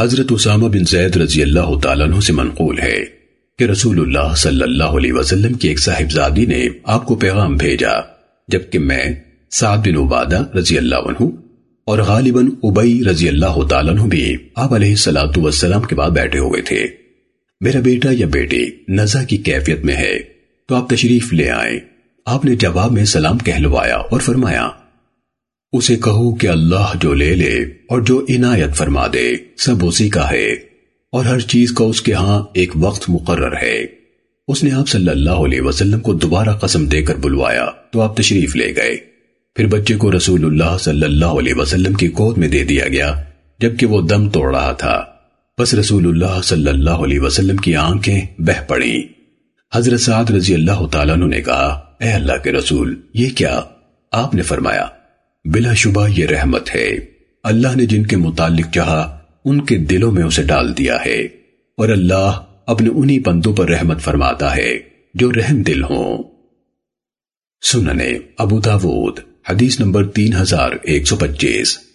حضرت اسامہ بن زید رضی اللہ تعالیٰ عنہ سے منقول ہے کہ رسول اللہ صلی اللہ علیہ وسلم کی ایک صاحبزادی نے آپ کو پیغام بھیجا، جبکہ میں سعد بن عبادہ رضی اللہ عنہ اور غالباً ابئی رضی اللہ تعالیٰ عنہ بھی آپ علیہ السلام والسلام کے بعد بیٹھے ہوئے تھے۔ میرا بیٹا یا بیٹی نزا کی کیفیت میں ہے، تو آپ تشریف لے آئیں۔ آپ نے جواب میں سلام کہلوایا اور فرمایا اسے کہو کہ اللہ جو لے لے اور جو عنایت فرما دے، سب اسی کا ہے۔ اور ہر چیز کا اس کے ہاں ایک وقت مقرر ہے۔ اس نے آپ صلی اللہ علیہ وسلم کو دوبارہ قسم دے کر بلوایا، تو آپ تشریف لے گئے۔ پھر بچے کو رسول اللہ صلی اللہ علیہ وسلم کی گود میں دے دیا گیا، جبکہ وہ دم توڑ رہا تھا۔ بس رسول اللہ صلی اللہ علیہ وسلم کی آنکھیں بہ پڑی حضرت سعد رضی اللہ تعالیٰ نے کہا، اے اللہ کے رسول، یہ کیا؟ آپ نے فرمایا بلا شبہ یہ رحمت ہے۔ اللہ نے جن کے متعلق چاہا، ان کے دلوں میں اسے ڈال دیا ہے۔ اور اللہ اپنے انہی بندوں پر رحمت فرماتا ہے جو رحم دل ہوں۔ سننے، ابو داود، حدیث نمبر تین ہزار ایک سو پچیس۔